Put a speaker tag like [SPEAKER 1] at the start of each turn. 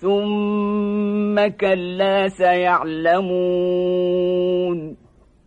[SPEAKER 1] ثم كلا سيعلمون